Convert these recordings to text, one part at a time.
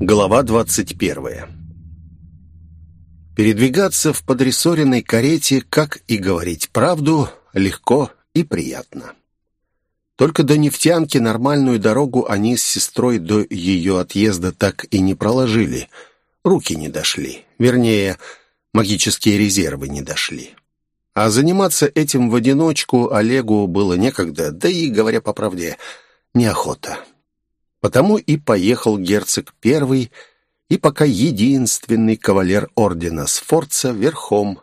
Глава 21 Передвигаться в подрессоренной карете, как и говорить правду, легко и приятно. Только до нефтянки нормальную дорогу они с сестрой до ее отъезда так и не проложили. Руки не дошли. Вернее, магические резервы не дошли. А заниматься этим в одиночку Олегу было некогда, да и, говоря по правде, неохота. Потому и поехал герцог первый, и пока единственный кавалер ордена Сфорца верхом,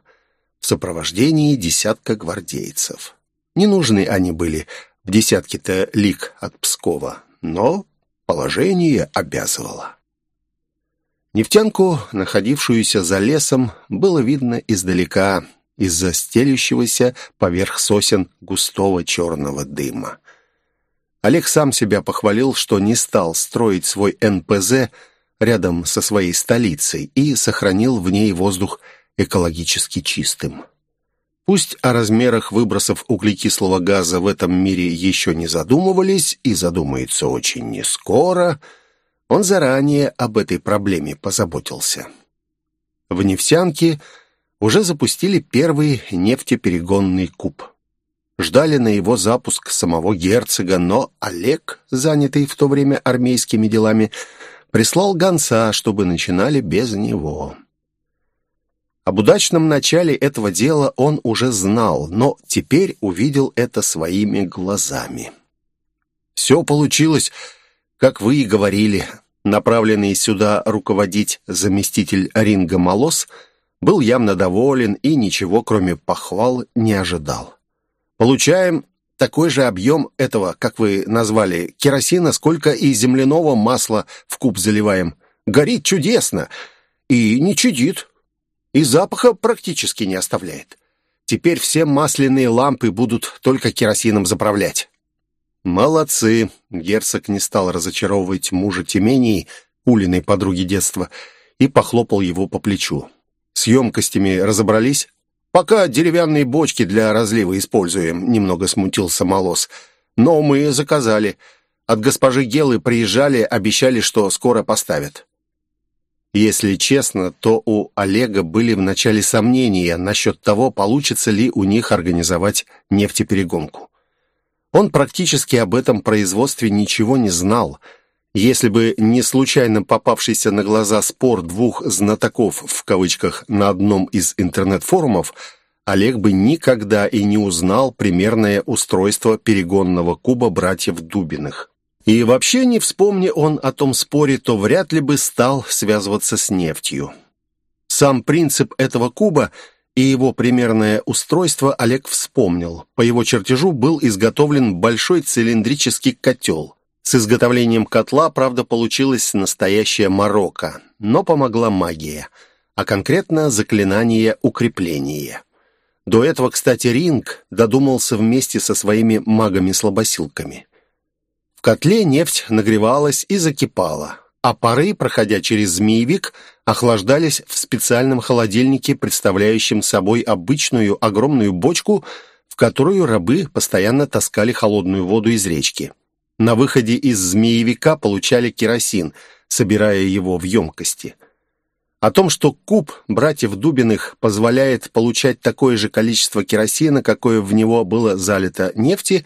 в сопровождении десятка гвардейцев. Не нужны они были в десятке-то лик от Пскова, но положение обязывало. Нефтянку, находившуюся за лесом, было видно издалека, из-за стелющегося поверх сосен густого черного дыма. Олег сам себя похвалил, что не стал строить свой НПЗ рядом со своей столицей и сохранил в ней воздух экологически чистым. Пусть о размерах выбросов углекислого газа в этом мире еще не задумывались, и задумается очень нескоро, он заранее об этой проблеме позаботился. В нефтянке уже запустили первый нефтеперегонный куб ждали на его запуск самого герцога, но Олег, занятый в то время армейскими делами, прислал гонца, чтобы начинали без него. Об удачном начале этого дела он уже знал, но теперь увидел это своими глазами. Все получилось, как вы и говорили. Направленный сюда руководить заместитель Ринга Молос был явно доволен и ничего, кроме похвал, не ожидал. Получаем такой же объем этого, как вы назвали, керосина, сколько и земляного масла в куб заливаем. Горит чудесно и не чудит, и запаха практически не оставляет. Теперь все масляные лампы будут только керосином заправлять». «Молодцы!» — герцог не стал разочаровывать мужа Тимении, Улиной подруги детства, и похлопал его по плечу. «С емкостями разобрались?» «Пока деревянные бочки для разлива используем», — немного смутился Молос. «Но мы заказали. От госпожи Гелы приезжали, обещали, что скоро поставят». Если честно, то у Олега были вначале сомнения насчет того, получится ли у них организовать нефтеперегонку. Он практически об этом производстве ничего не знал — если бы не случайно попавшийся на глаза спор двух «знатоков» в кавычках на одном из интернет-форумов, Олег бы никогда и не узнал примерное устройство перегонного куба братьев Дубиных. И вообще, не вспомни он о том споре, то вряд ли бы стал связываться с нефтью. Сам принцип этого куба и его примерное устройство Олег вспомнил. По его чертежу был изготовлен большой цилиндрический котел – с изготовлением котла, правда, получилась настоящая морока, но помогла магия, а конкретно заклинание укрепления. До этого, кстати, Ринг додумался вместе со своими магами-слабосилками. В котле нефть нагревалась и закипала, а пары, проходя через змеевик, охлаждались в специальном холодильнике, представляющем собой обычную огромную бочку, в которую рабы постоянно таскали холодную воду из речки. На выходе из змеевика получали керосин, собирая его в емкости. О том, что куб братьев Дубиных позволяет получать такое же количество керосина, какое в него было залито нефти,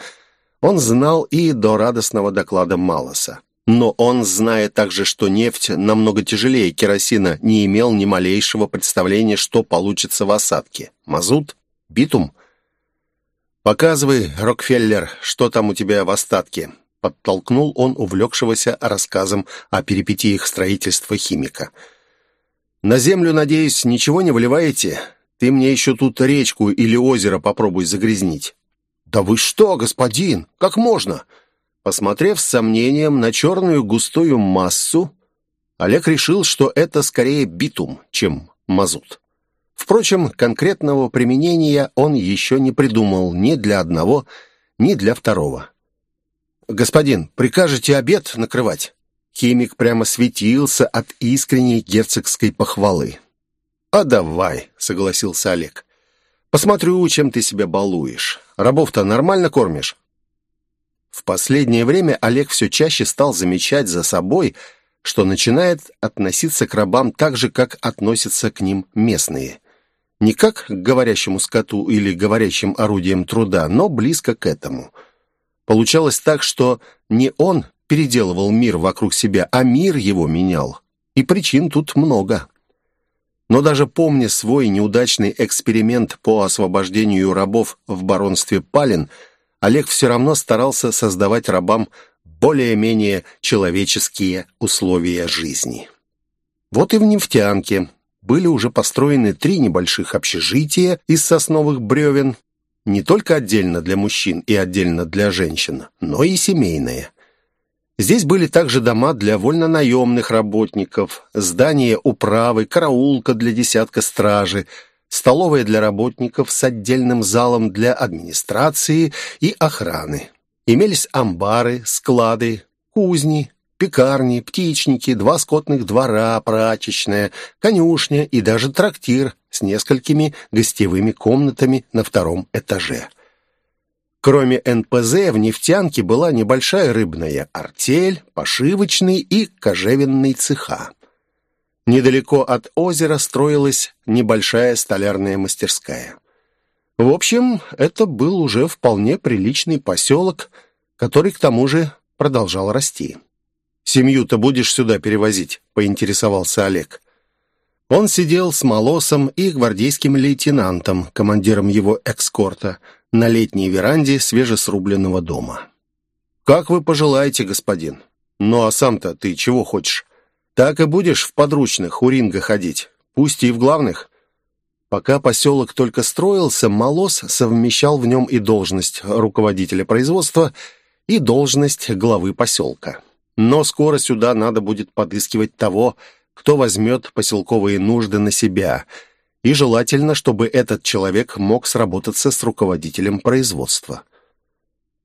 он знал и до радостного доклада Малоса. Но он, зная также, что нефть намного тяжелее керосина, не имел ни малейшего представления, что получится в осадке. Мазут? Битум? «Показывай, Рокфеллер, что там у тебя в остатке?» Подтолкнул он увлекшегося рассказом о перипетиях строительства химика. «На землю, надеюсь, ничего не выливаете? Ты мне еще тут речку или озеро попробуй загрязнить». «Да вы что, господин, как можно?» Посмотрев с сомнением на черную густую массу, Олег решил, что это скорее битум, чем мазут. Впрочем, конкретного применения он еще не придумал ни для одного, ни для второго. «Господин, прикажете обед накрывать?» Химик прямо светился от искренней герцогской похвалы. «А давай», — согласился Олег. «Посмотрю, чем ты себя балуешь. Рабов-то нормально кормишь?» В последнее время Олег все чаще стал замечать за собой, что начинает относиться к рабам так же, как относятся к ним местные. Не как к говорящему скоту или говорящим орудиям труда, но близко к этому. Получалось так, что не он переделывал мир вокруг себя, а мир его менял. И причин тут много. Но даже помня свой неудачный эксперимент по освобождению рабов в баронстве Палин, Олег все равно старался создавать рабам более-менее человеческие условия жизни. Вот и в нефтянке были уже построены три небольших общежития из сосновых бревен, не только отдельно для мужчин и отдельно для женщин, но и семейные. Здесь были также дома для вольнонаемных работников, здание управы, караулка для десятка стражи, столовая для работников с отдельным залом для администрации и охраны. Имелись амбары, склады, кузни, пекарни, птичники, два скотных двора, прачечная, конюшня и даже трактир с несколькими гостевыми комнатами на втором этаже. Кроме НПЗ, в нефтянке была небольшая рыбная артель, пошивочный и кожевенный цеха. Недалеко от озера строилась небольшая столярная мастерская. В общем, это был уже вполне приличный поселок, который к тому же продолжал расти. «Семью-то будешь сюда перевозить?» — поинтересовался Олег. Он сидел с Молосом и гвардейским лейтенантом, командиром его экскорта, на летней веранде свежесрубленного дома. «Как вы пожелаете, господин. Ну а сам-то ты чего хочешь? Так и будешь в подручных у ринга ходить, пусть и в главных?» Пока поселок только строился, Молос совмещал в нем и должность руководителя производства, и должность главы поселка. Но скоро сюда надо будет подыскивать того, кто возьмет поселковые нужды на себя, и желательно, чтобы этот человек мог сработаться с руководителем производства.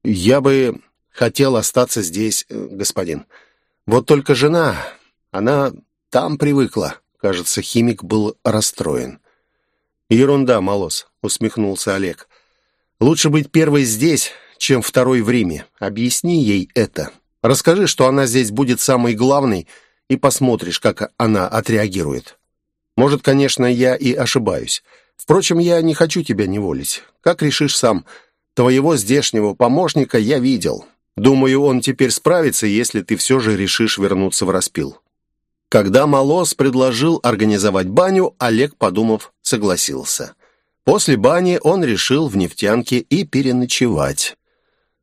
«Я бы хотел остаться здесь, э, господин. Вот только жена, она там привыкла». Кажется, химик был расстроен. «Ерунда, Молос», — усмехнулся Олег. «Лучше быть первой здесь, чем второй в Риме. Объясни ей это. Расскажи, что она здесь будет самой главной, и посмотришь, как она отреагирует. Может, конечно, я и ошибаюсь. Впрочем, я не хочу тебя неволить. Как решишь сам. Твоего здешнего помощника я видел. Думаю, он теперь справится, если ты все же решишь вернуться в распил». Когда Молос предложил организовать баню, Олег, подумав, согласился. После бани он решил в нефтянке и переночевать.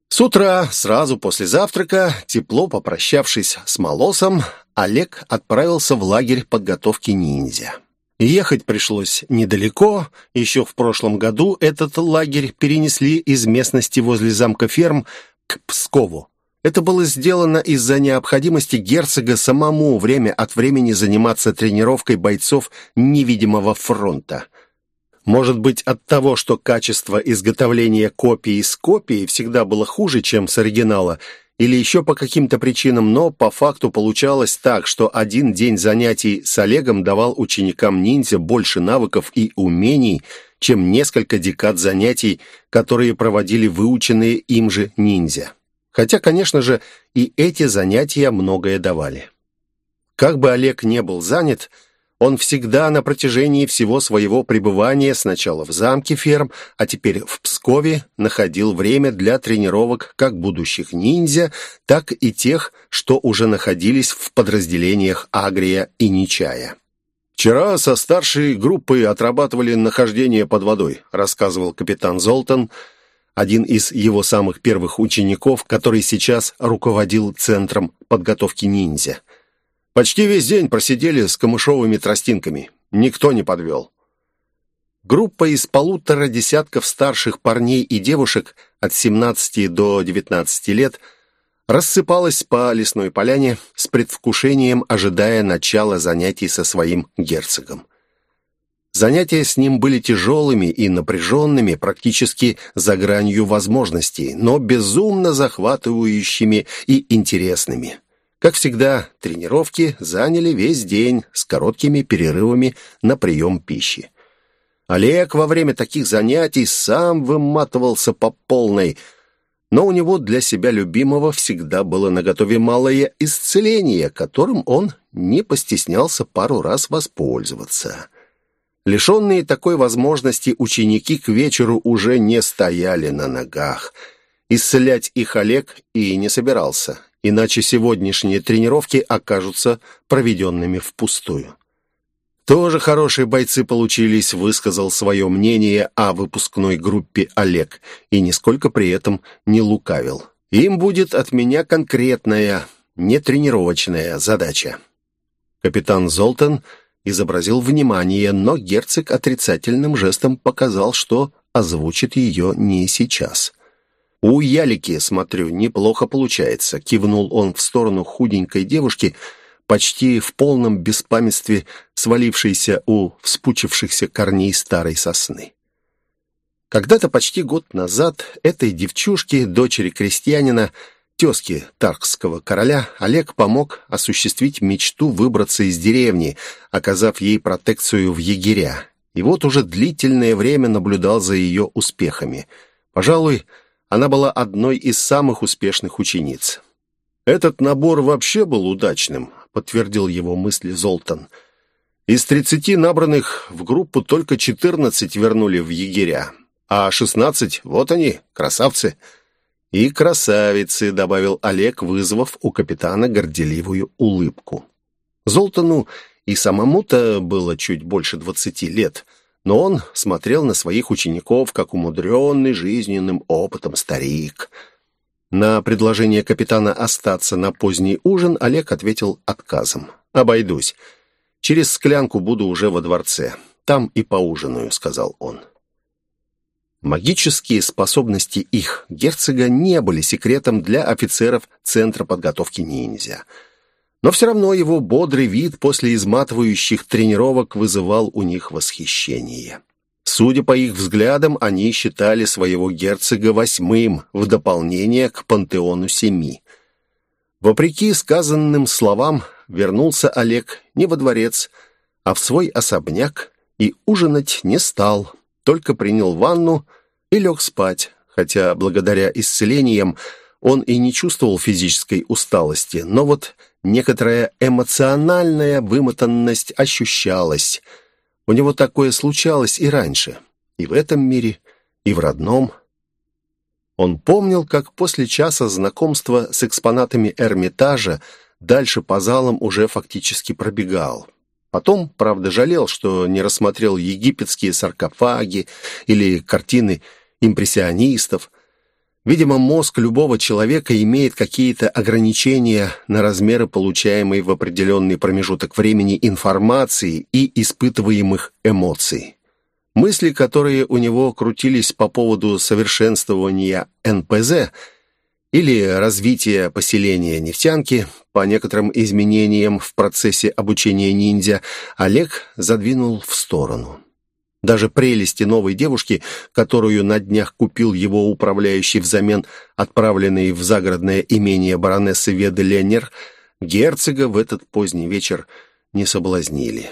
С утра, сразу после завтрака, тепло попрощавшись с Молосом, Олег отправился в лагерь подготовки ниндзя. Ехать пришлось недалеко. Еще в прошлом году этот лагерь перенесли из местности возле замка ферм к Пскову. Это было сделано из-за необходимости герцога самому время от времени заниматься тренировкой бойцов невидимого фронта – может быть, от того, что качество изготовления копии с копии всегда было хуже, чем с оригинала, или еще по каким-то причинам, но по факту получалось так, что один день занятий с Олегом давал ученикам ниндзя больше навыков и умений, чем несколько декад занятий, которые проводили выученные им же ниндзя. Хотя, конечно же, и эти занятия многое давали. Как бы Олег не был занят – он всегда на протяжении всего своего пребывания сначала в замке ферм, а теперь в Пскове находил время для тренировок как будущих ниндзя, так и тех, что уже находились в подразделениях Агрия и Нечая. «Вчера со старшей группой отрабатывали нахождение под водой», рассказывал капитан Золтан, один из его самых первых учеников, который сейчас руководил Центром подготовки ниндзя. Почти весь день просидели с камышовыми тростинками. Никто не подвел. Группа из полутора десятков старших парней и девушек от 17 до 19 лет рассыпалась по лесной поляне с предвкушением, ожидая начала занятий со своим герцогом. Занятия с ним были тяжелыми и напряженными, практически за гранью возможностей, но безумно захватывающими и интересными. Как всегда, тренировки заняли весь день с короткими перерывами на прием пищи. Олег во время таких занятий сам выматывался по полной. но у него для себя любимого всегда было наготове малое исцеление, которым он не постеснялся пару раз воспользоваться. Лишенные такой возможности ученики к вечеру уже не стояли на ногах. Исцелять их Олег и не собирался, иначе сегодняшние тренировки окажутся проведенными впустую. Тоже хорошие бойцы получились, высказал свое мнение о выпускной группе Олег и нисколько при этом не лукавил. Им будет от меня конкретная, не тренировочная задача. Капитан Золтан изобразил внимание, но герцог отрицательным жестом показал, что озвучит ее не сейчас. «У Ялики, смотрю, неплохо получается», — кивнул он в сторону худенькой девушки — почти в полном беспамятстве свалившейся у вспучившихся корней старой сосны. Когда-то почти год назад этой девчушке, дочери крестьянина, тезки Таркского короля, Олег помог осуществить мечту выбраться из деревни, оказав ей протекцию в егеря. И вот уже длительное время наблюдал за ее успехами. Пожалуй, она была одной из самых успешных учениц. Этот набор вообще был удачным подтвердил его мысли Золтан. Из тридцати набранных в группу только четырнадцать вернули в егеря, а шестнадцать, вот они, красавцы. И красавицы, добавил Олег, вызвав у капитана горделивую улыбку. Золтану и самому-то было чуть больше двадцати лет, но он смотрел на своих учеников, как умудренный жизненным опытом старик — на предложение капитана остаться на поздний ужин Олег ответил отказом. «Обойдусь. Через склянку буду уже во дворце. Там и поужинаю», — сказал он. Магические способности их герцога не были секретом для офицеров Центра подготовки ниндзя. Но все равно его бодрый вид после изматывающих тренировок вызывал у них восхищение. Судя по их взглядам, они считали своего герцога восьмым в дополнение к пантеону семи. Вопреки сказанным словам, вернулся Олег не во дворец, а в свой особняк и ужинать не стал, только принял ванну и лег спать, хотя благодаря исцелениям он и не чувствовал физической усталости, но вот некоторая эмоциональная вымотанность ощущалась – у него такое случалось и раньше, и в этом мире, и в родном. Он помнил, как после часа знакомства с экспонатами Эрмитажа дальше по залам уже фактически пробегал. Потом, правда, жалел, что не рассмотрел египетские саркофаги или картины импрессионистов, Видимо, мозг любого человека имеет какие-то ограничения на размеры получаемой в определенный промежуток времени информации и испытываемых эмоций. Мысли, которые у него крутились по поводу совершенствования НПЗ или развития поселения нефтянки, по некоторым изменениям в процессе обучения ниндзя, Олег задвинул в сторону. Даже прелести новой девушки, которую на днях купил его управляющий взамен отправленный в загородное имение баронессы Веды Леннер, герцога в этот поздний вечер не соблазнили.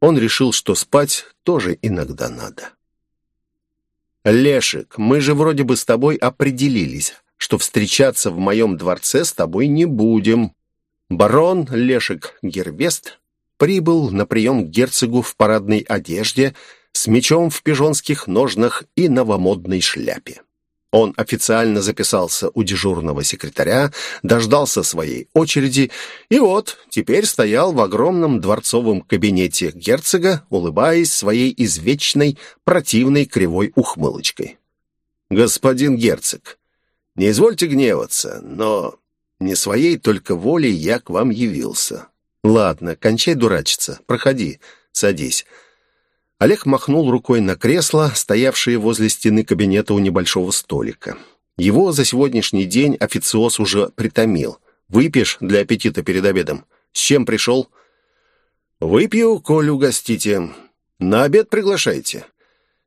Он решил, что спать тоже иногда надо. «Лешик, мы же вроде бы с тобой определились, что встречаться в моем дворце с тобой не будем». Барон Лешик Гервест прибыл на прием к герцогу в парадной одежде – с мечом в пижонских ножнах и новомодной шляпе. Он официально записался у дежурного секретаря, дождался своей очереди и вот теперь стоял в огромном дворцовом кабинете герцога, улыбаясь своей извечной противной кривой ухмылочкой. «Господин герцог, не извольте гневаться, но не своей только волей я к вам явился. Ладно, кончай дурачиться, проходи, садись». Олег махнул рукой на кресло, стоявшее возле стены кабинета у небольшого столика. Его за сегодняшний день официоз уже притомил. «Выпьешь для аппетита перед обедом? С чем пришел?» «Выпью, коль угостите. На обед приглашайте.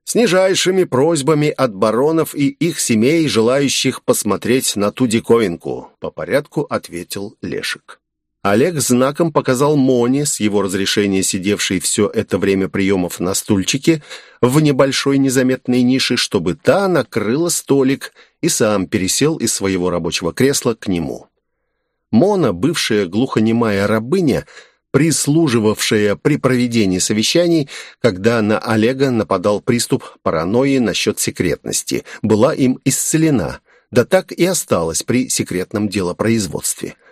С нижайшими просьбами от баронов и их семей, желающих посмотреть на ту диковинку», — по порядку ответил Лешек. Олег знаком показал Моне, с его разрешения сидевшей все это время приемов на стульчике, в небольшой незаметной нише, чтобы та накрыла столик и сам пересел из своего рабочего кресла к нему. Мона, бывшая глухонемая рабыня, прислуживавшая при проведении совещаний, когда на Олега нападал приступ паранойи насчет секретности, была им исцелена, да так и осталась при секретном делопроизводстве –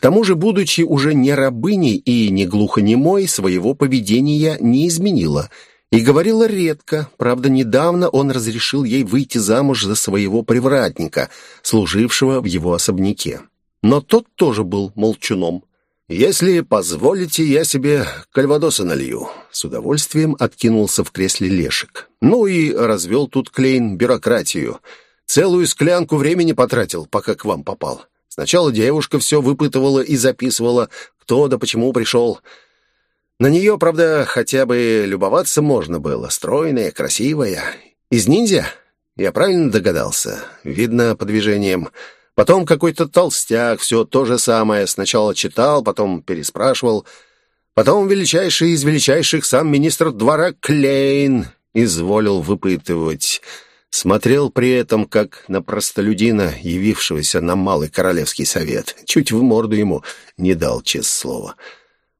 к тому же, будучи уже не рабыней и не глухонемой, своего поведения не изменила и говорила редко. Правда, недавно он разрешил ей выйти замуж за своего привратника, служившего в его особняке. Но тот тоже был молчуном. «Если позволите, я себе кальвадоса налью». С удовольствием откинулся в кресле Лешек. Ну и развел тут Клейн бюрократию. Целую склянку времени потратил, пока к вам попал. Сначала девушка все выпытывала и записывала, кто да почему пришел. На нее, правда, хотя бы любоваться можно было. Стройная, красивая. Из ниндзя? Я правильно догадался? Видно по движениям. Потом какой-то толстяк, все то же самое. Сначала читал, потом переспрашивал. Потом величайший из величайших сам министр двора Клейн изволил выпытывать смотрел при этом как на простолюдина, явившегося на Малый Королевский совет. Чуть в морду ему не дал, честное слово.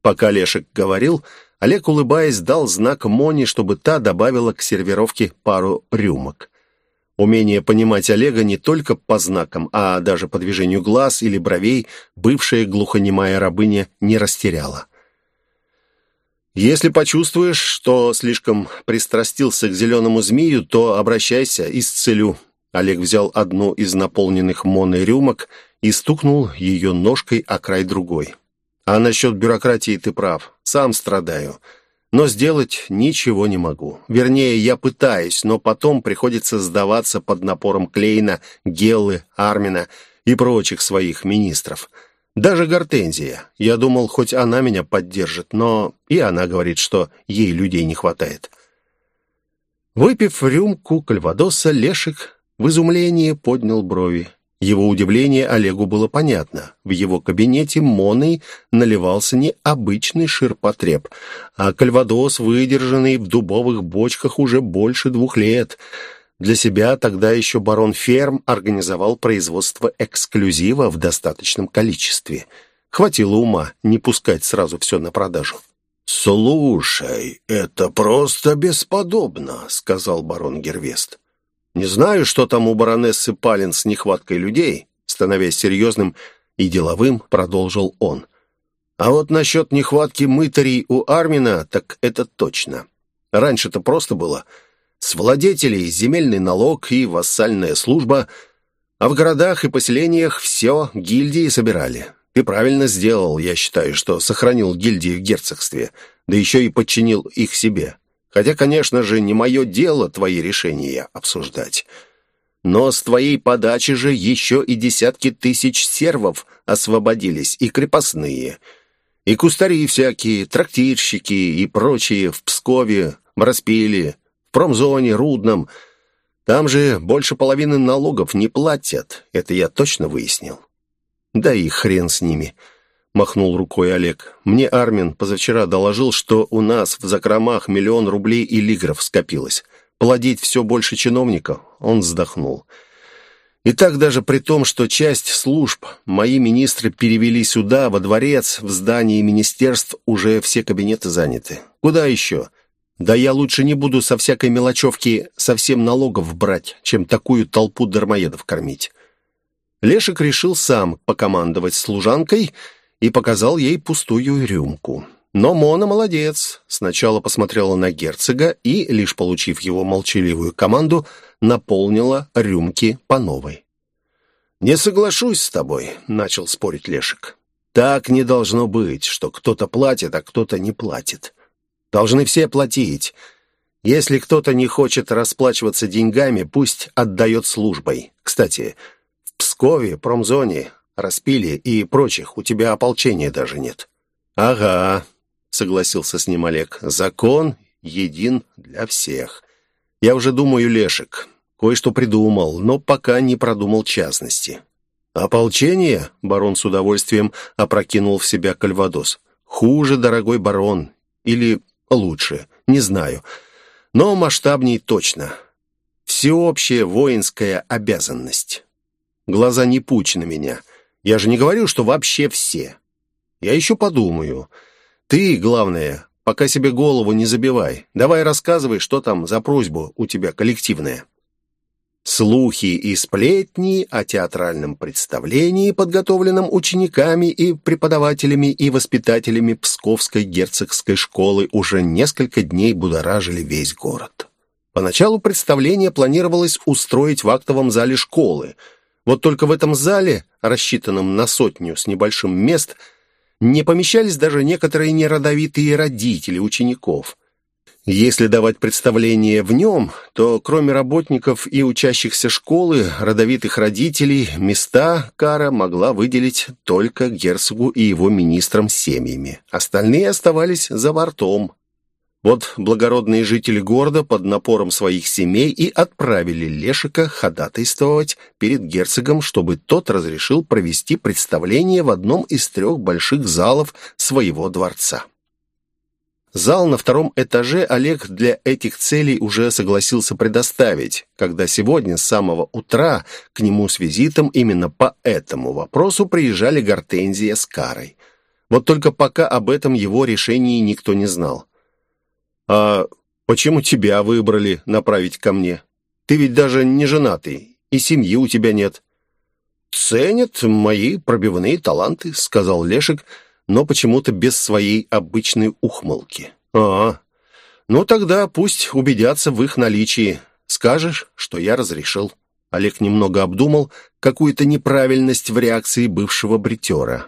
Пока Лешек говорил, Олег, улыбаясь, дал знак Моне, чтобы та добавила к сервировке пару рюмок. Умение понимать Олега не только по знакам, а даже по движению глаз или бровей бывшая глухонемая рабыня не растеряла. Если почувствуешь, что слишком пристрастился к зеленому змею, то обращайся, исцелю». Олег взял одну из наполненных моной рюмок и стукнул ее ножкой о край другой. «А насчет бюрократии ты прав. Сам страдаю. Но сделать ничего не могу. Вернее, я пытаюсь, но потом приходится сдаваться под напором Клейна, Геллы, Армина и прочих своих министров». Даже Гортензия. Я думал, хоть она меня поддержит, но и она говорит, что ей людей не хватает. Выпив рюмку кальвадоса, Лешик в изумлении поднял брови. Его удивление Олегу было понятно. В его кабинете Моной наливался не обычный ширпотреб, а кальвадос, выдержанный в дубовых бочках уже больше двух лет — для себя тогда еще барон Ферм организовал производство эксклюзива в достаточном количестве. Хватило ума не пускать сразу все на продажу. «Слушай, это просто бесподобно», — сказал барон Гервест. «Не знаю, что там у баронессы Палин с нехваткой людей», становясь серьезным и деловым, продолжил он. «А вот насчет нехватки мытарей у Армина, так это точно. Раньше-то просто было...» С владетелей земельный налог и вассальная служба, а в городах и поселениях все гильдии собирали. Ты правильно сделал, я считаю, что сохранил гильдии в герцогстве, да еще и подчинил их себе. Хотя, конечно же, не мое дело твои решения обсуждать. Но с твоей подачи же еще и десятки тысяч сервов освободились, и крепостные, и кустари всякие, трактирщики и прочие в Пскове, в Распиле, промзоне, Рудном. Там же больше половины налогов не платят. Это я точно выяснил. Да и хрен с ними, махнул рукой Олег. Мне Армин позавчера доложил, что у нас в закромах миллион рублей и лигров скопилось. Плодить все больше чиновников, он вздохнул. И так даже при том, что часть служб мои министры перевели сюда, во дворец, в здании министерств, уже все кабинеты заняты. Куда еще? Да я лучше не буду со всякой мелочевки совсем налогов брать, чем такую толпу дармоедов кормить. Лешек решил сам покомандовать служанкой и показал ей пустую рюмку. Но Мона молодец. Сначала посмотрела на герцога и, лишь получив его молчаливую команду, наполнила рюмки по новой. «Не соглашусь с тобой», — начал спорить Лешек. «Так не должно быть, что кто-то платит, а кто-то не платит. Должны все платить. Если кто-то не хочет расплачиваться деньгами, пусть отдает службой. Кстати, в Пскове, промзоне, Распиле и прочих у тебя ополчения даже нет». «Ага», — согласился с ним Олег, — «закон един для всех. Я уже думаю, Лешек, кое-что придумал, но пока не продумал частности». «Ополчение?» — барон с удовольствием опрокинул в себя кальвадос. «Хуже, дорогой барон. Или лучше, не знаю. Но масштабней точно. Всеобщая воинская обязанность. Глаза не пучь на меня. Я же не говорю, что вообще все. Я еще подумаю. Ты, главное, пока себе голову не забивай. Давай рассказывай, что там за просьбу у тебя коллективная. Слухи и сплетни о театральном представлении, подготовленном учениками и преподавателями и воспитателями Псковской герцогской школы, уже несколько дней будоражили весь город. Поначалу представление планировалось устроить в актовом зале школы. Вот только в этом зале, рассчитанном на сотню с небольшим мест, не помещались даже некоторые неродовитые родители учеников. Если давать представление в нем, то кроме работников и учащихся школы, родовитых родителей, места Кара могла выделить только герцогу и его министрам семьями. Остальные оставались за бортом. Вот благородные жители города под напором своих семей и отправили Лешика ходатайствовать перед герцогом, чтобы тот разрешил провести представление в одном из трех больших залов своего дворца. Зал на втором этаже Олег для этих целей уже согласился предоставить, когда сегодня с самого утра к нему с визитом именно по этому вопросу приезжали Гортензия с Карой. Вот только пока об этом его решении никто не знал. «А почему тебя выбрали направить ко мне? Ты ведь даже не женатый, и семьи у тебя нет». «Ценят мои пробивные таланты», — сказал Лешек, — но почему-то без своей обычной ухмылки. «А, ну тогда пусть убедятся в их наличии. Скажешь, что я разрешил». Олег немного обдумал какую-то неправильность в реакции бывшего бритера.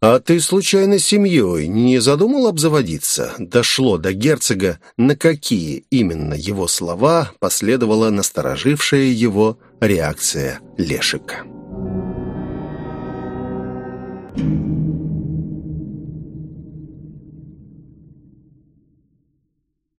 «А ты, случайно, семьей не задумал обзаводиться?» Дошло до герцога, на какие именно его слова последовала насторожившая его реакция Лешика.